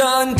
Dan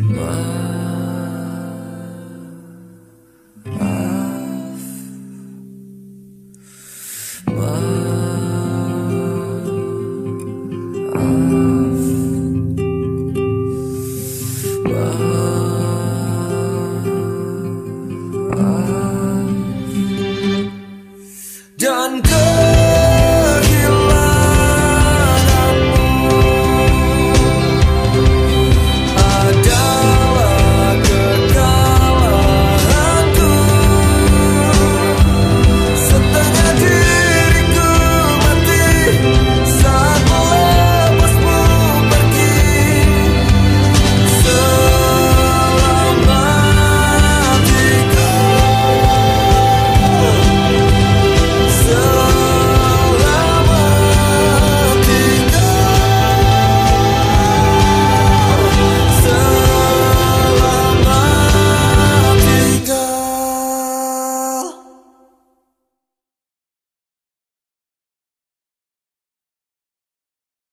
love.